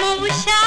摸不下。